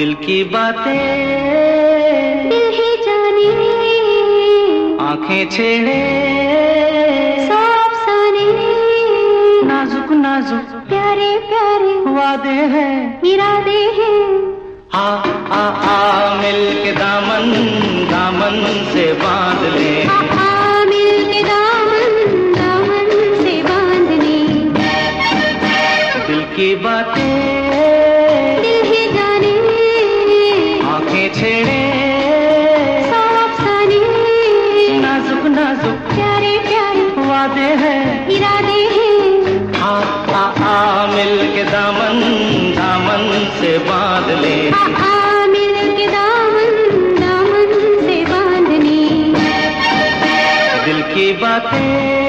की बातें। दिल ही जाने। आँखें छेड़े। नाजुक नाजुक। प्यारे प्यारे। वादे हैं। इरादे हैं। आ आ आ मिल के दामन दामन से बाँध ले। आ आ मिल के दामन दामन से बांधने दिल की बातें। नाजुक प्यारे प्यारे वादे हैं। इरादे हैं। आ आ आ मिल के दामन दामन से बाँध ले। आ आ दामन दामन से बांधने दिल की बातें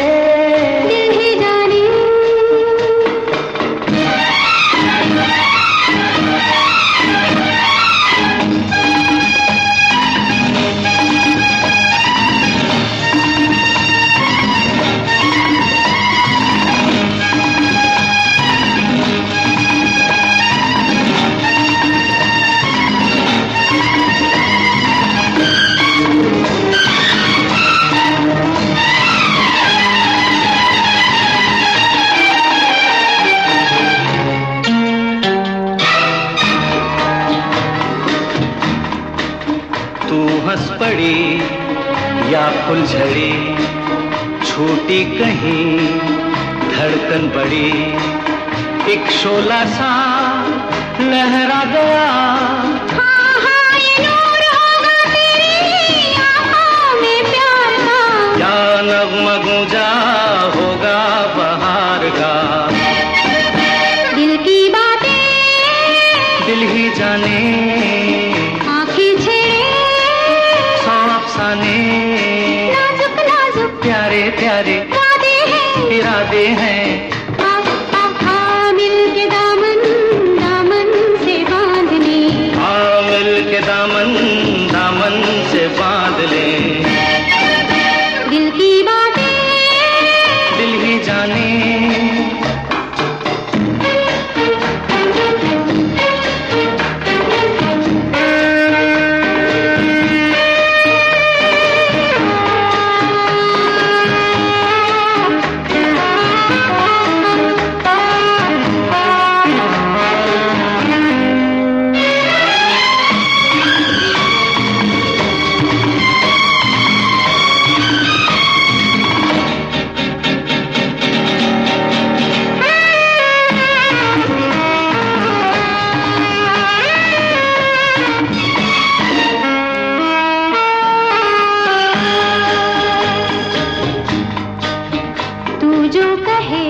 तू हंस पड़ी या फुलझड़ी छूटी कहीं धड़कन बड़ी। एक शोला सा लहरा गया। हाँ हाँ ये नूर होगा जो कहे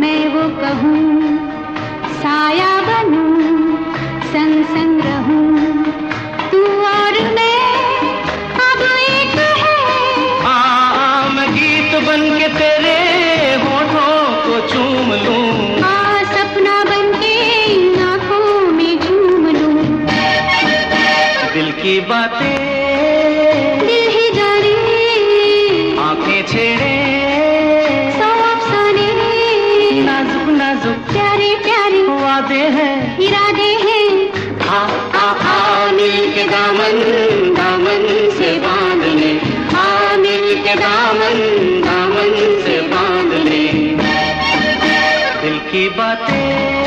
मैं वो कहूँ साया बनूं संग संग रहूँ। दामन दामन से बाँध ले हाँ मिल के दामन दामन से बाँध ले दिल की बातें